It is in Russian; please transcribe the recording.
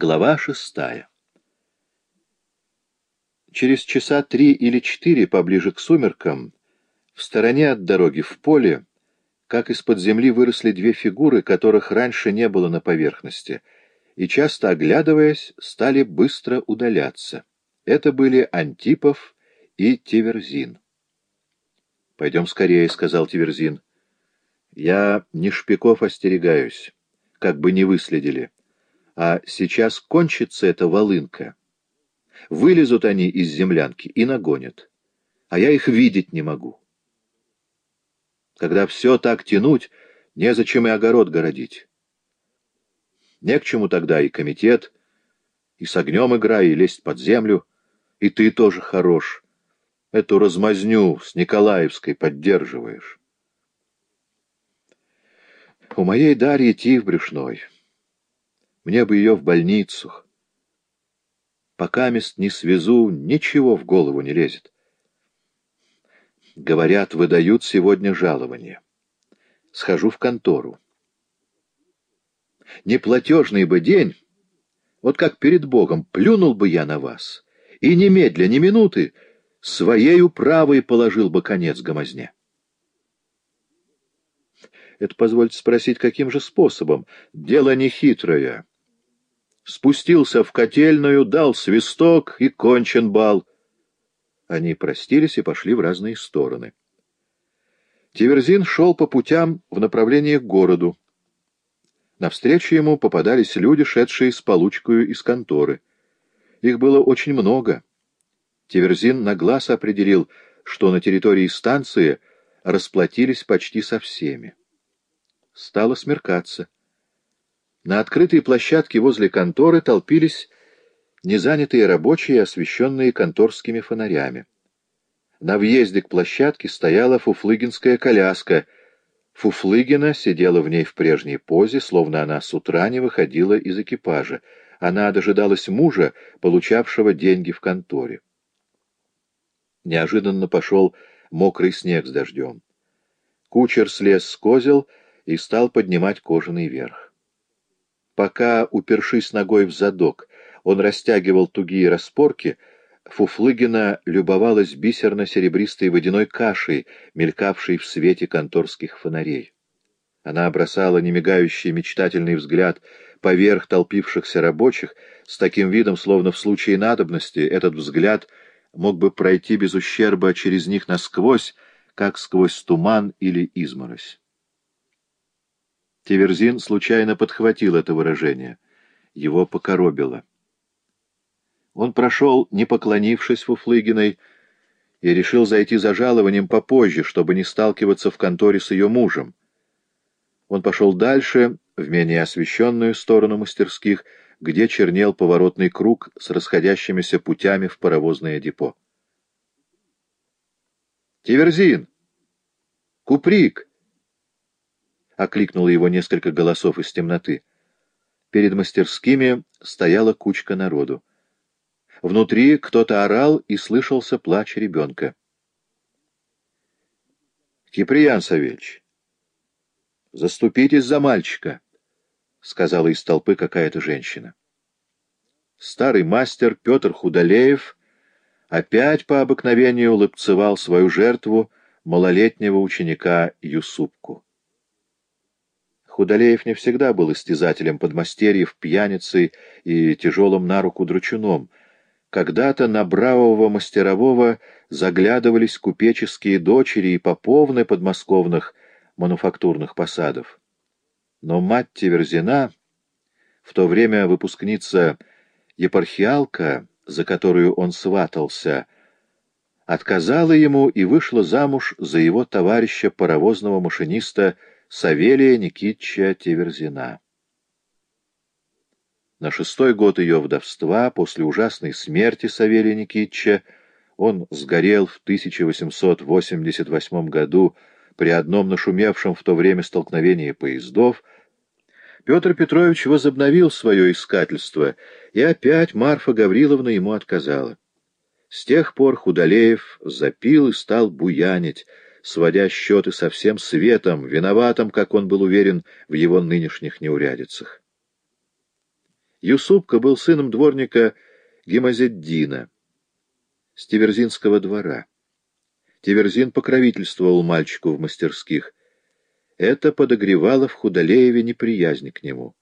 Глава шестая Через часа три или четыре, поближе к сумеркам, в стороне от дороги, в поле, как из-под земли выросли две фигуры, которых раньше не было на поверхности, и, часто оглядываясь, стали быстро удаляться. Это были Антипов и Тиверзин. «Пойдем скорее», — сказал Тиверзин. «Я не шпиков остерегаюсь, как бы не выследили. А сейчас кончится эта волынка. Вылезут они из землянки и нагонят. А я их видеть не могу. Когда все так тянуть, незачем и огород городить. Не к чему тогда и комитет, и с огнем играй, и лезть под землю. И ты тоже хорош. Эту размазню с Николаевской поддерживаешь. У моей Дарьи тиф брюшной. Мне бы ее в больницу. Пока мест не свезу, ничего в голову не лезет. Говорят, выдают сегодня жалование. Схожу в контору. Неплатежный бы день, вот как перед Богом, плюнул бы я на вас, и немедля, ни минуты, своей управой положил бы конец гомозне. Это, позвольте спросить, каким же способом? Дело нехитрое спустился в котельную, дал свисток и кончен бал. Они простились и пошли в разные стороны. Тиверзин шел по путям в направлении к городу. Навстречу ему попадались люди, шедшие с получкою из конторы. Их было очень много. Тиверзин на глаз определил, что на территории станции расплатились почти со всеми. Стало смеркаться. На открытой площадке возле конторы толпились незанятые рабочие, освещенные конторскими фонарями. На въезде к площадке стояла фуфлыгинская коляска. Фуфлыгина сидела в ней в прежней позе, словно она с утра не выходила из экипажа. Она дожидалась мужа, получавшего деньги в конторе. Неожиданно пошел мокрый снег с дождем. Кучер слез с козел и стал поднимать кожаный верх. Пока, упершись ногой в задок, он растягивал тугие распорки, Фуфлыгина любовалась бисерно-серебристой водяной кашей, мелькавшей в свете конторских фонарей. Она бросала немигающий мечтательный взгляд поверх толпившихся рабочих, с таким видом, словно в случае надобности, этот взгляд мог бы пройти без ущерба через них насквозь, как сквозь туман или изморозь. Теверзин случайно подхватил это выражение. Его покоробило. Он прошел, не поклонившись Фуфлыгиной, и решил зайти за жалованием попозже, чтобы не сталкиваться в конторе с ее мужем. Он пошел дальше, в менее освещенную сторону мастерских, где чернел поворотный круг с расходящимися путями в паровозное депо. «Тиверзин! Куприк!» Окликнуло его несколько голосов из темноты. Перед мастерскими стояла кучка народу. Внутри кто-то орал, и слышался плач ребенка. — Киприян Савельевич, заступитесь за мальчика, — сказала из толпы какая-то женщина. Старый мастер Петр Худолеев опять по обыкновению лыпцевал свою жертву малолетнего ученика Юсупку. Худолеев не всегда был истязателем подмастерьев, пьяницей и тяжелым на руку дручуном. Когда-то на бравого мастерового заглядывались купеческие дочери и поповны подмосковных мануфактурных посадов. Но мать Тиверзина, в то время выпускница епархиалка, за которую он сватался, отказала ему и вышла замуж за его товарища паровозного машиниста Савелия Никитча Теверзина. На шестой год ее вдовства, после ужасной смерти Савелия Никитча, он сгорел в 1888 году при одном нашумевшем в то время столкновении поездов, Петр Петрович возобновил свое искательство, и опять Марфа Гавриловна ему отказала. С тех пор Худолеев запил и стал буянить, сводя счеты со всем светом, виноватым, как он был уверен, в его нынешних неурядицах. Юсупка был сыном дворника Гемазеддина с Тиверзинского двора. Тиверзин покровительствовал мальчику в мастерских. Это подогревало в Худалееве неприязнь к нему.